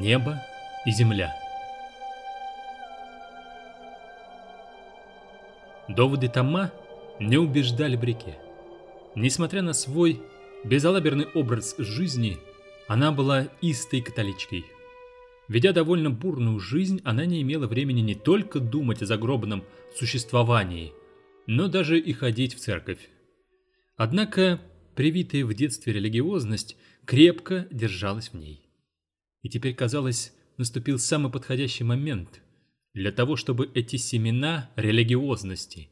небо и земля. Доводы Тома не убеждали Брике. Несмотря на свой безалаберный образ жизни, она была истой католичкой. Ведя довольно бурную жизнь, она не имела времени не только думать о загробном существовании, но даже и ходить в церковь. Однако привитая в детстве религиозность крепко держалась в ней. И теперь, казалось, наступил самый подходящий момент для того, чтобы эти семена религиозности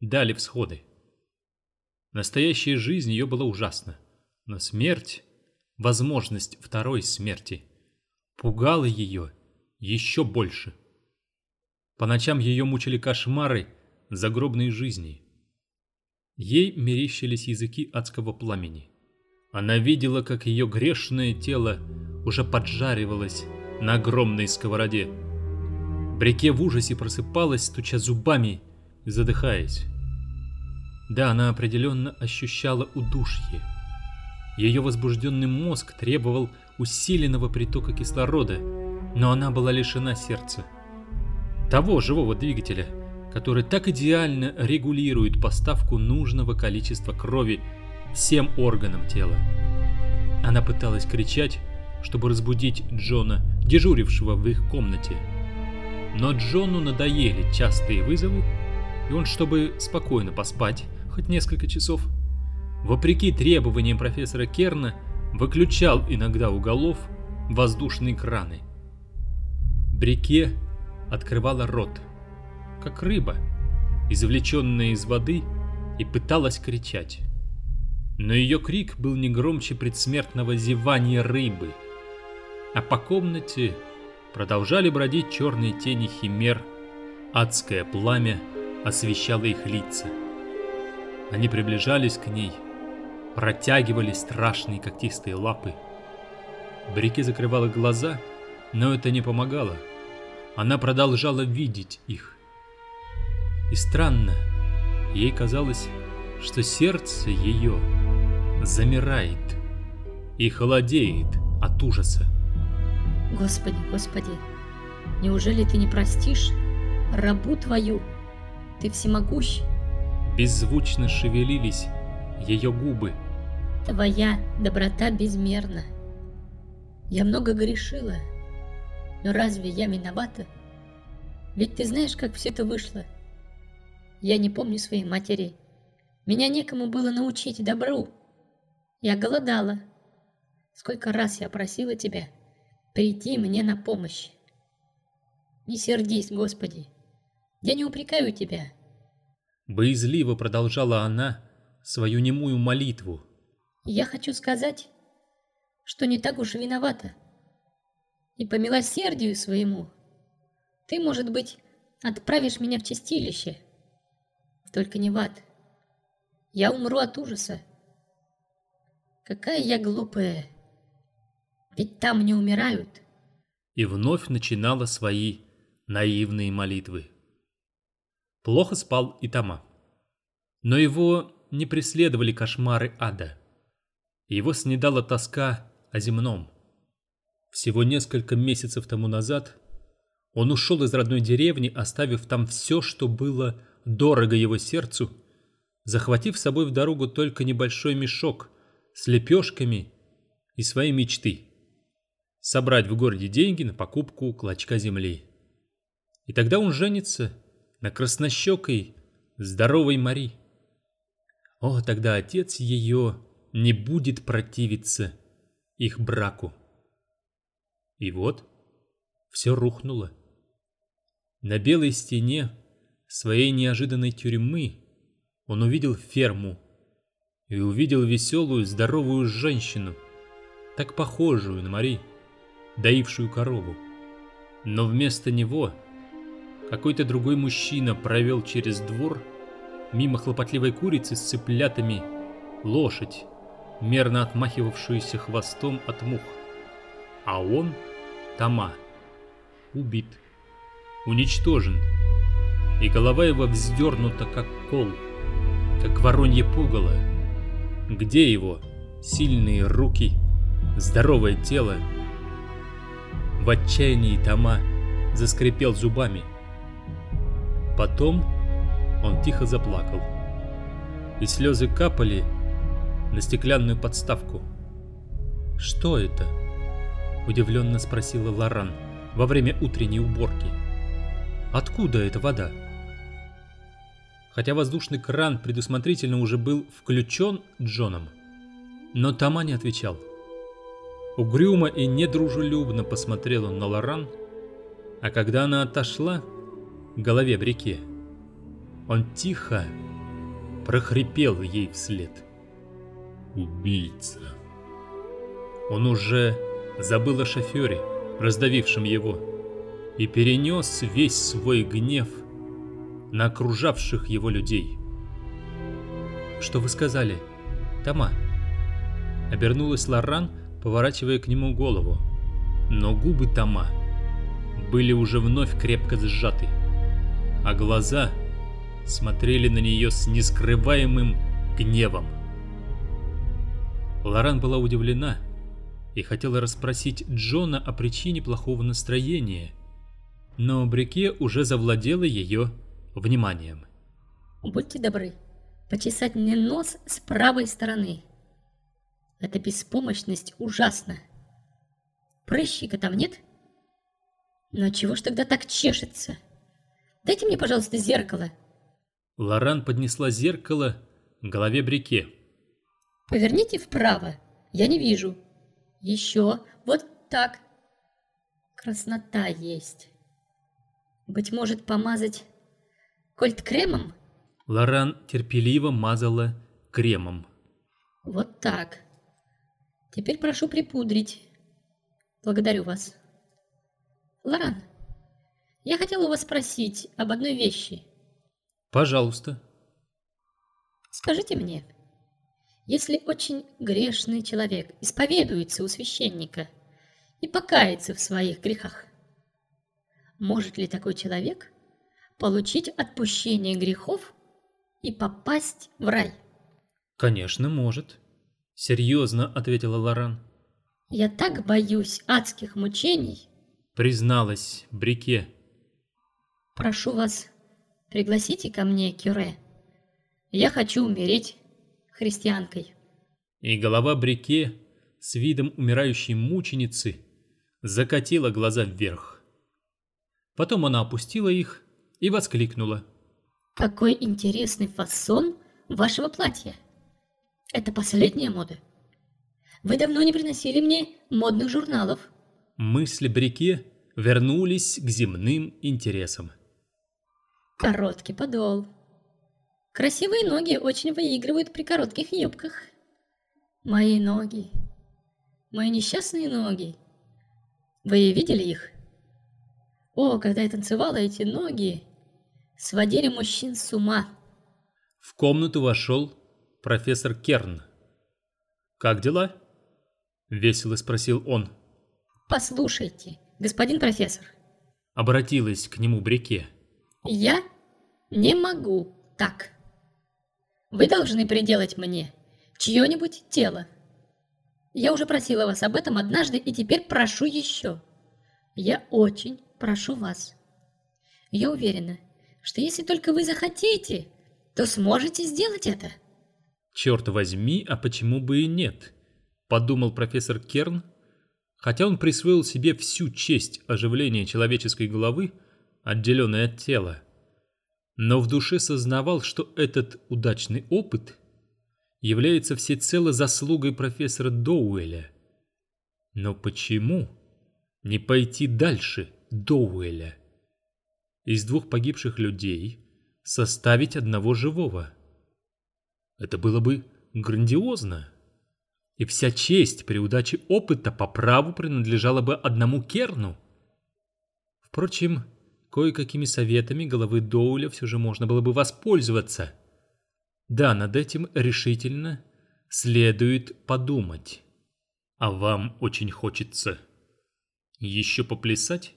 дали всходы. Настоящая жизнь ее была ужасна, но смерть, возможность второй смерти, пугала ее еще больше. По ночам ее мучили кошмары загробной жизни. Ей мерещились языки адского пламени. Она видела, как ее грешное тело уже поджаривалось на огромной сковороде. Брике в ужасе просыпалась, стуча зубами задыхаясь. Да, она определенно ощущала удушье. Ее возбужденный мозг требовал усиленного притока кислорода, но она была лишена сердца. Того живого двигателя, который так идеально регулирует поставку нужного количества крови всем органам тела. Она пыталась кричать, чтобы разбудить Джона, дежурившего в их комнате. Но Джону надоели частые вызовы, и он, чтобы спокойно поспать хоть несколько часов, вопреки требованиям профессора Керна, выключал иногда у голов воздушные краны. Брике открывала рот, как рыба, извлеченная из воды, и пыталась кричать. Но ее крик был не громче предсмертного зевания рыбы. А по комнате продолжали бродить черные тени химер, адское пламя освещало их лица. Они приближались к ней, протягивали страшные когтистые лапы. Брике закрывала глаза, но это не помогало. Она продолжала видеть их. И странно, ей казалось, что сердце ее замирает и холодеет от ужаса. Господи, Господи, неужели ты не простишь рабу твою? Ты всемогущ. Беззвучно шевелились ее губы. Твоя доброта безмерна. Я много грешила, но разве я виновата? Ведь ты знаешь, как все это вышло. Я не помню своей матери. Меня некому было научить добру. Я голодала. Сколько раз я просила тебя прийти мне на помощь. Не сердись, Господи. Я не упрекаю тебя. Боязливо продолжала она свою немую молитву. Я хочу сказать, что не так уж виновата. И по милосердию своему ты, может быть, отправишь меня в чистилище. Только не в ад. Я умру от ужаса. Какая я глупая. Ведь там не умирают. И вновь начинала свои наивные молитвы. Плохо спал и Тома. Но его не преследовали кошмары ада. Его снедала тоска о земном. Всего несколько месяцев тому назад он ушел из родной деревни, оставив там все, что было дорого его сердцу, захватив с собой в дорогу только небольшой мешок с лепешками и свои мечты. Собрать в городе деньги на покупку клочка земли. И тогда он женится на краснощекой, здоровой Мари. О, тогда отец ее не будет противиться их браку. И вот все рухнуло. На белой стене своей неожиданной тюрьмы он увидел ферму и увидел веселую, здоровую женщину, так похожую на Мари, доившую корову. Но вместо него какой-то другой мужчина провел через двор мимо хлопотливой курицы с цыплятами лошадь, мерно отмахивавшуюся хвостом от мух. А он, Тома, убит, уничтожен, и голова его вздернута, как кол, как воронье пугало. Где его сильные руки, здоровое тело? В отчаянии Тома заскрипел зубами. Потом он тихо заплакал. И слезы капали на стеклянную подставку. «Что это?» – удивленно спросила Лоран во время утренней уборки. «Откуда эта вода?» Хотя воздушный кран предусмотрительно уже был включен Джоном, но Тома не отвечал. Угрюмо и недружелюбно посмотрел он на Лоран, а когда она отошла к голове в реке, он тихо прохрипел ей вслед. «Убийца!» Он уже забыл о шофере, раздавившем его, и перенес весь свой гнев на окружавших его людей. «Что вы сказали, Тома?» Обернулась Лоран, поворачивая к нему голову. Но губы Тома были уже вновь крепко сжаты, а глаза смотрели на нее с нескрываемым гневом. Лоран была удивлена и хотела расспросить Джона о причине плохого настроения, но Брике уже завладела ее вниманием. «Будьте добры, почесать мне нос с правой стороны. Эта беспомощность ужасна. Прыщика там нет? Но чего ж тогда так чешется? Дайте мне, пожалуйста, зеркало». Лоран поднесла зеркало к голове Брике. «Поверните вправо, я не вижу. Еще, вот так. Краснота есть. Быть может, помазать кольт-кремом?» Лоран терпеливо мазала кремом. «Вот так. Теперь прошу припудрить. Благодарю вас. Лоран, я хотела у вас спросить об одной вещи». «Пожалуйста». «Скажите мне, если очень грешный человек исповедуется у священника и покается в своих грехах, может ли такой человек получить отпущение грехов и попасть в рай? Конечно, может. Серьезно, ответила Лоран. Я так боюсь адских мучений, призналась Брике. Прошу вас, пригласите ко мне Кюре. Я хочу умереть христианкой. И голова Брике с видом умирающей мученицы закатила глаза вверх. Потом она опустила их и воскликнула. «Какой интересный фасон вашего платья! Это последняя мода. Вы давно не приносили мне модных журналов». Мысли Брике вернулись к земным интересам. Короткий подол. Красивые ноги очень выигрывают при коротких юбках. Мои ноги. Мои несчастные ноги. Вы видели их? О, когда я танцевала, эти ноги сводили мужчин с ума. В комнату вошел профессор Керн. «Как дела?» — весело спросил он. «Послушайте, господин профессор». Обратилась к нему Брике. «Я не могу так. Вы должны приделать мне чье-нибудь тело. Я уже просила вас об этом однажды и теперь прошу еще. Я очень прошу вас. Я уверена, что если только вы захотите, то сможете сделать это. Черт возьми, а почему бы и нет? Подумал профессор Керн, хотя он присвоил себе всю честь оживления человеческой головы, отделенной от тела. Но в душе сознавал, что этот удачный опыт является всецело заслугой профессора Доуэля. Но почему не пойти дальше Доуэля? из двух погибших людей составить одного живого. Это было бы грандиозно. И вся честь при удаче опыта по праву принадлежала бы одному Керну. Впрочем, кое-какими советами головы Доуля все же можно было бы воспользоваться. Да, над этим решительно следует подумать. А вам очень хочется еще поплясать?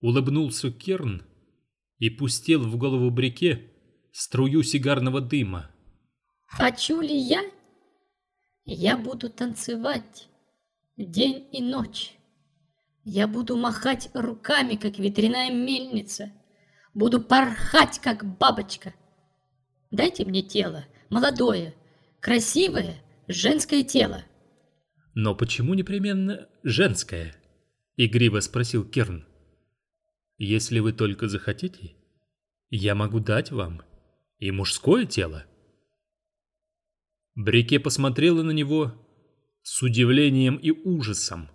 Улыбнулся Керн и пустил в голову Брике струю сигарного дыма. «Хочу ли я? Я буду танцевать день и ночь. Я буду махать руками, как ветряная мельница. Буду порхать, как бабочка. Дайте мне тело, молодое, красивое, женское тело. Но почему непременно женское? Игриво спросил Керн. Если вы только захотите, я могу дать вам и мужское тело. Брике посмотрела на него с удивлением и ужасом.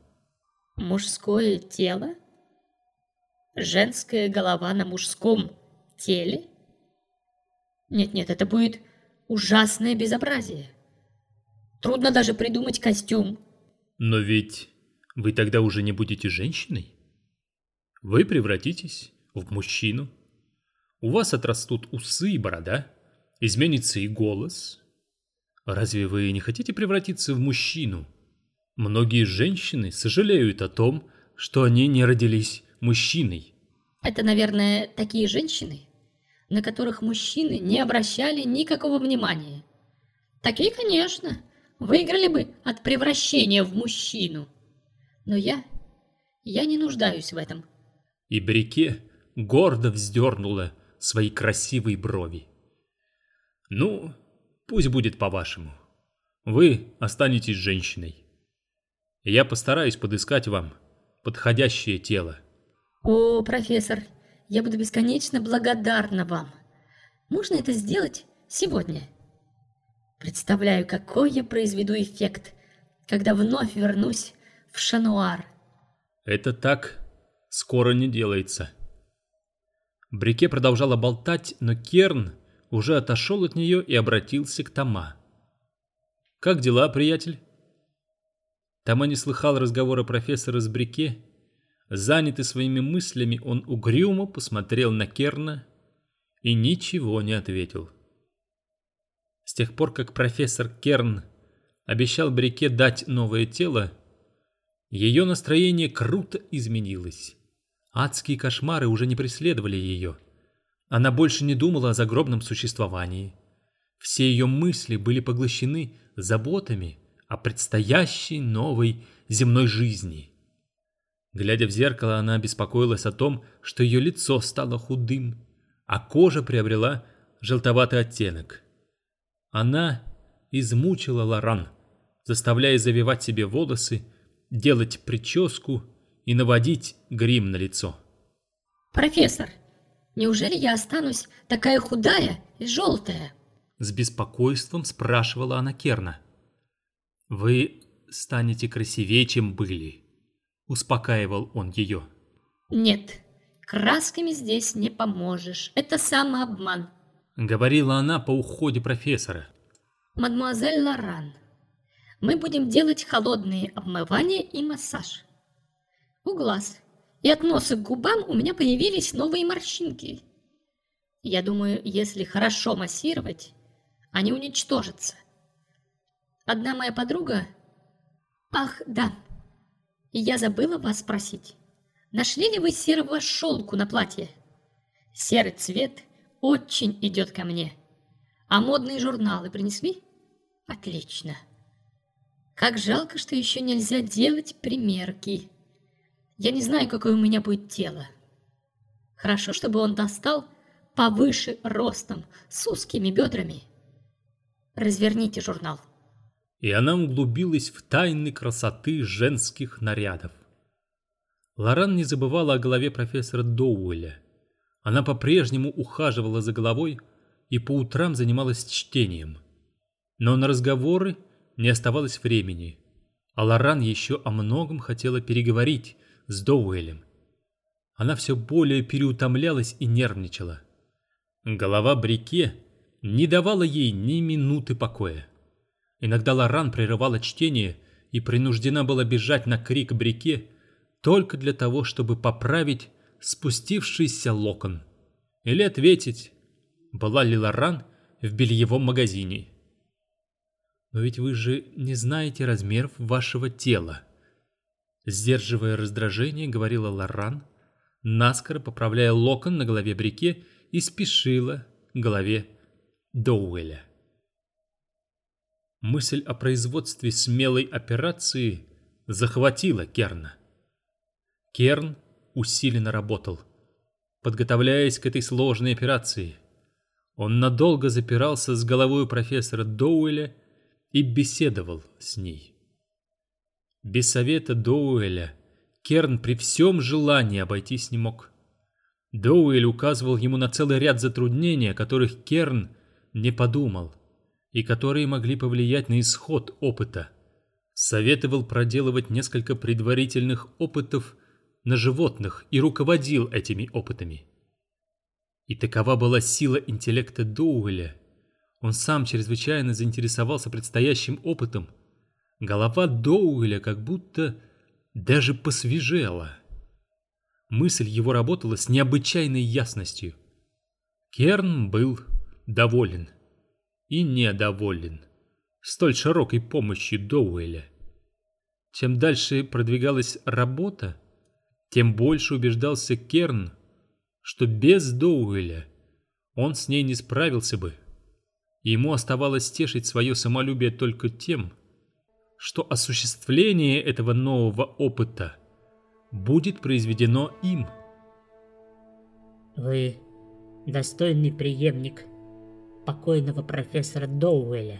Мужское тело? Женская голова на мужском теле? Нет-нет, это будет ужасное безобразие. Трудно даже придумать костюм. Но ведь вы тогда уже не будете женщиной. Вы превратитесь в мужчину. У вас отрастут усы и борода, изменится и голос. Разве вы не хотите превратиться в мужчину? Многие женщины сожалеют о том, что они не родились мужчиной. Это, наверное, такие женщины, на которых мужчины не обращали никакого внимания. Такие, конечно, выиграли бы от превращения в мужчину. Но я... я не нуждаюсь в этом. И Брике гордо вздернула свои красивые брови. Ну, пусть будет по-вашему. Вы останетесь женщиной. Я постараюсь подыскать вам подходящее тело. О, профессор, я буду бесконечно благодарна вам. Можно это сделать сегодня? Представляю, какой я произведу эффект, когда вновь вернусь в Шануар. Это так скоро не делается. Брике продолжала болтать, но Керн уже отошел от нее и обратился к Тома. «Как дела, приятель?» Тома не слыхал разговора профессора с Брике. Занятый своими мыслями, он угрюмо посмотрел на Керна и ничего не ответил. С тех пор, как профессор Керн обещал Брике дать новое тело, ее настроение круто изменилось. Адские кошмары уже не преследовали ее. Она больше не думала о загробном существовании. Все ее мысли были поглощены заботами о предстоящей новой земной жизни. Глядя в зеркало, она беспокоилась о том, что ее лицо стало худым, а кожа приобрела желтоватый оттенок. Она измучила Лоран, заставляя завивать себе волосы, делать прическу и наводить грим на лицо. «Профессор, неужели я останусь такая худая и желтая?» С беспокойством спрашивала она Керна. «Вы станете красивее, чем были», — успокаивал он ее. «Нет, красками здесь не поможешь. Это самообман», — говорила она по уходе профессора. «Мадемуазель Лоран, мы будем делать холодные обмывания и массаж. У глаз и от носа к губам у меня появились новые морщинки. Я думаю, если хорошо массировать, они уничтожатся. Одна моя подруга... Ах, да. Я забыла вас спросить. Нашли ли вы серого шелку на платье? Серый цвет очень идет ко мне. А модные журналы принесли? Отлично. Как жалко, что еще нельзя делать примерки. Я не знаю, какое у меня будет тело. Хорошо, чтобы он достал повыше ростом, с узкими бедрами. Разверните журнал и она углубилась в тайны красоты женских нарядов. Лоран не забывала о голове профессора Доуэля. Она по-прежнему ухаживала за головой и по утрам занималась чтением. Но на разговоры не оставалось времени, а Лоран еще о многом хотела переговорить с Доуэлем. Она все более переутомлялась и нервничала. Голова Брике не давала ей ни минуты покоя. Иногда Лоран прерывала чтение и принуждена была бежать на крик Брике только для того, чтобы поправить спустившийся локон. Или ответить, была ли Лоран в бельевом магазине. «Но ведь вы же не знаете размеров вашего тела», Сдерживая раздражение, говорила Лоран, наскоро поправляя локон на голове Брике и спешила к голове Доуэля. Мысль о производстве смелой операции захватила Керна. Керн усиленно работал, подготовляясь к этой сложной операции. Он надолго запирался с головой профессора Доуэля и беседовал с ней. Без совета Доуэля Керн при всем желании обойтись не мог. Доуэль указывал ему на целый ряд затруднений, о которых Керн не подумал, и которые могли повлиять на исход опыта. Советовал проделывать несколько предварительных опытов на животных и руководил этими опытами. И такова была сила интеллекта Доуэля. Он сам чрезвычайно заинтересовался предстоящим опытом. Голова Доуэля как будто даже посвежела. Мысль его работала с необычайной ясностью. Керн был доволен и недоволен столь широкой помощью Доуэля. Чем дальше продвигалась работа, тем больше убеждался Керн, что без Доуэля он с ней не справился бы. Ему оставалось тешить свое самолюбие только тем, что осуществление этого нового опыта будет произведено им. Вы достойный преемник покойного профессора Доуэля.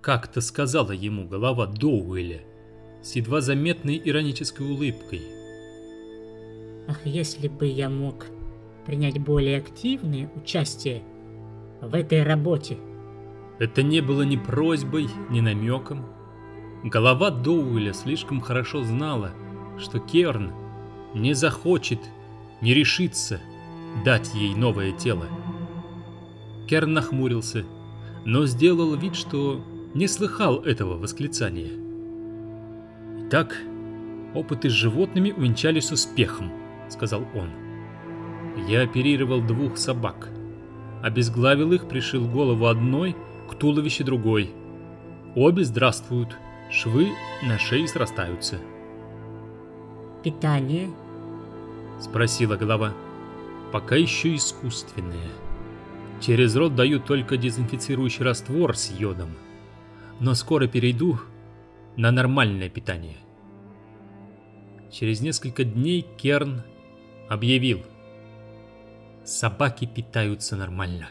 Как-то сказала ему голова Доуэля с едва заметной иронической улыбкой. Ах, если бы я мог принять более активное участие в этой работе. Это не было ни просьбой, ни намеком. Голова Доуэля слишком хорошо знала, что Керн не захочет, не решится дать ей новое тело. Керн нахмурился, но сделал вид, что не слыхал этого восклицания. Итак, опыты с животными увенчались успехом, сказал он. Я оперировал двух собак. Обезглавил их, пришил голову одной к туловищу другой. Обе здравствуют, швы на шее срастаются. «Питание?» — спросила голова. «Пока еще искусственное. Через рот даю только дезинфицирующий раствор с йодом. Но скоро перейду на нормальное питание». Через несколько дней Керн объявил. Собаки питаются нормально.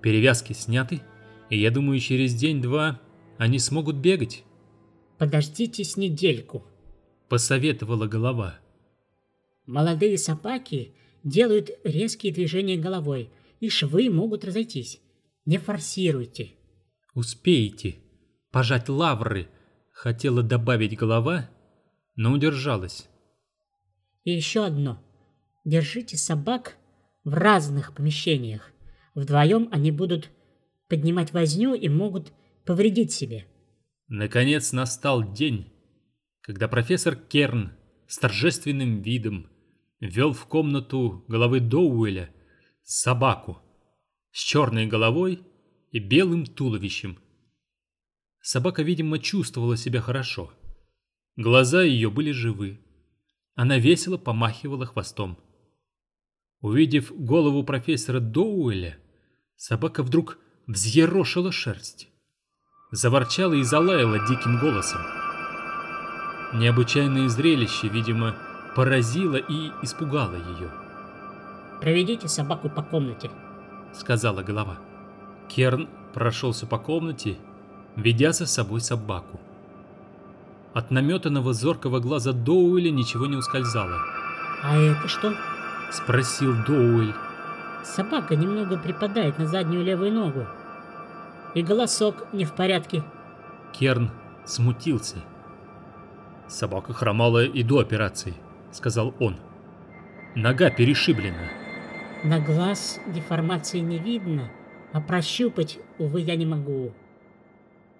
Перевязки сняты, и я думаю, через день-два они смогут бегать. Подождите с недельку, посоветовала голова. Молодые собаки делают резкие движения головой, и швы могут разойтись. Не форсируйте. Успеете пожать лавры, хотела добавить голова, но удержалась. И еще одно. Держите собак в разных помещениях. Вдвоем они будут поднимать возню и могут повредить себе. Наконец настал день, когда профессор Керн с торжественным видом ввел в комнату головы Доуэля собаку с черной головой и белым туловищем. Собака, видимо, чувствовала себя хорошо. Глаза ее были живы. Она весело помахивала хвостом. Увидев голову профессора Доуэля, собака вдруг взъерошила шерсть. Заворчала и залаяла диким голосом. Необычайное зрелище, видимо, поразило и испугало ее. «Проведите собаку по комнате», — сказала голова. Керн прошелся по комнате, ведя за собой собаку. От наметанного зоркого глаза Доуэля ничего не ускользало. «А это что?» — спросил Доуэль. Собака немного припадает на заднюю левую ногу. И голосок не в порядке. Керн смутился. Собака хромала и до операции, сказал он. Нога перешиблена. На глаз деформации не видно, а прощупать, увы, я не могу.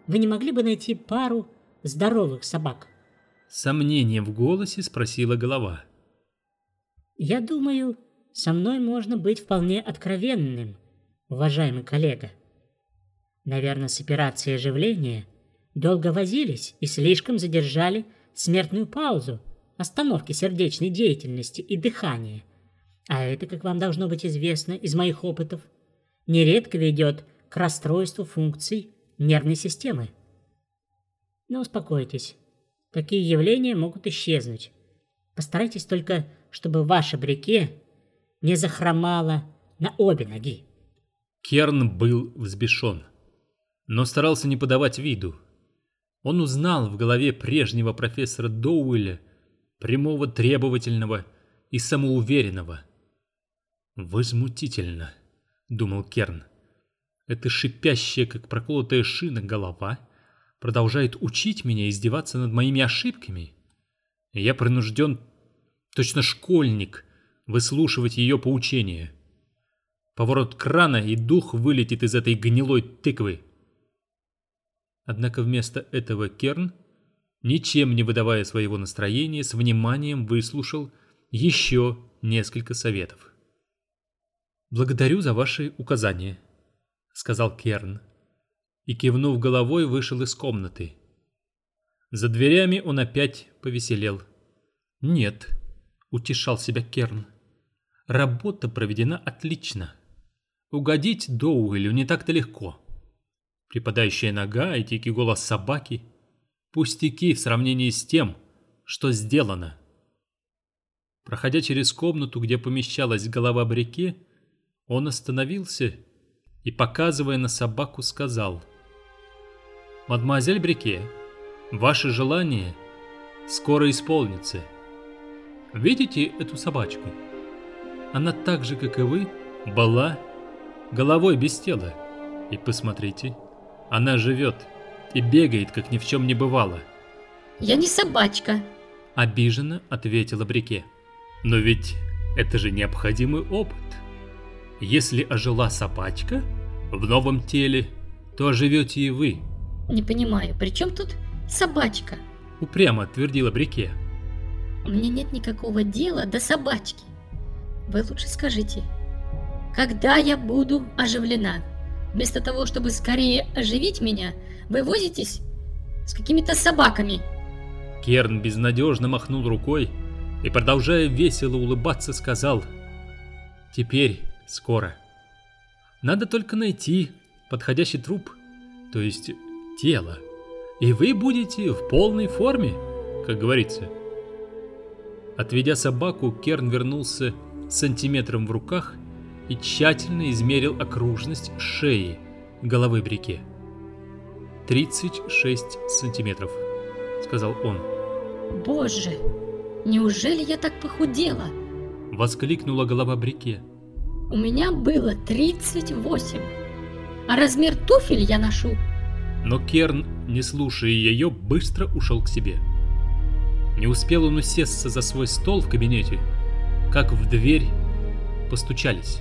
Вы не могли бы найти пару здоровых собак? Сомнением в голосе спросила голова. Я думаю, со мной можно быть вполне откровенным, уважаемый коллега. Наверное, с операцией оживления долго возились и слишком задержали смертную паузу, остановки сердечной деятельности и дыхания. А это, как вам должно быть известно из моих опытов, нередко ведет к расстройству функций нервной системы. Но успокойтесь, такие явления могут исчезнуть. Постарайтесь только, чтобы ваше брике не захромало на обе ноги. Керн был взбешен, но старался не подавать виду. Он узнал в голове прежнего профессора Доуэля, прямого, требовательного и самоуверенного. «Возмутительно», — думал Керн. «Это шипящая, как проколотая шина, голова продолжает учить меня издеваться над моими ошибками. Я принужден, точно школьник, выслушивать ее поучения. Поворот крана, и дух вылетит из этой гнилой тыквы». Однако вместо этого Керн, ничем не выдавая своего настроения, с вниманием выслушал еще несколько советов. «Благодарю за ваши указания», — сказал Керн. И, кивнув головой, вышел из комнаты. За дверями он опять повеселел. «Нет», — утешал себя Керн, — «работа проведена отлично. Угодить Доуэлю не так-то легко» припадающая нога и тихий голос собаки – пустяки в сравнении с тем, что сделано. Проходя через комнату, где помещалась голова Брике, он остановился и, показывая на собаку, сказал «Мадемуазель Брике, ваше желание скоро исполнится. Видите эту собачку? Она так же, как и вы, была головой без тела. И посмотрите, она живет и бегает, как ни в чем не бывало. Я не собачка. Обиженно ответила Брике. Но ведь это же необходимый опыт. Если ожила собачка в новом теле, то оживете и вы. Не понимаю, при чем тут собачка? Упрямо твердила Брике. Мне нет никакого дела до собачки. Вы лучше скажите, когда я буду оживлена? Вместо того, чтобы скорее оживить меня, вы возитесь с какими-то собаками. Керн безнадежно махнул рукой и, продолжая весело улыбаться, сказал «Теперь скоро. Надо только найти подходящий труп, то есть тело, и вы будете в полной форме, как говорится». Отведя собаку, Керн вернулся сантиметром в руках и тщательно измерил окружность шеи головы Брике. «36 сантиметров», — сказал он. «Боже, неужели я так похудела?» — воскликнула голова Брике. «У меня было 38, а размер туфель я ношу». Но Керн, не слушая ее, быстро ушел к себе. Не успел он усесться за свой стол в кабинете, как в дверь постучались.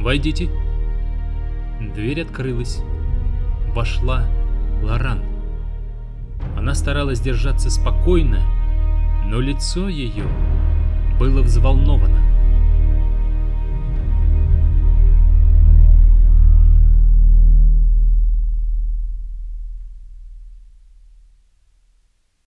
«Войдите». Дверь открылась. Вошла Лоран. Она старалась держаться спокойно, но лицо ее было взволновано.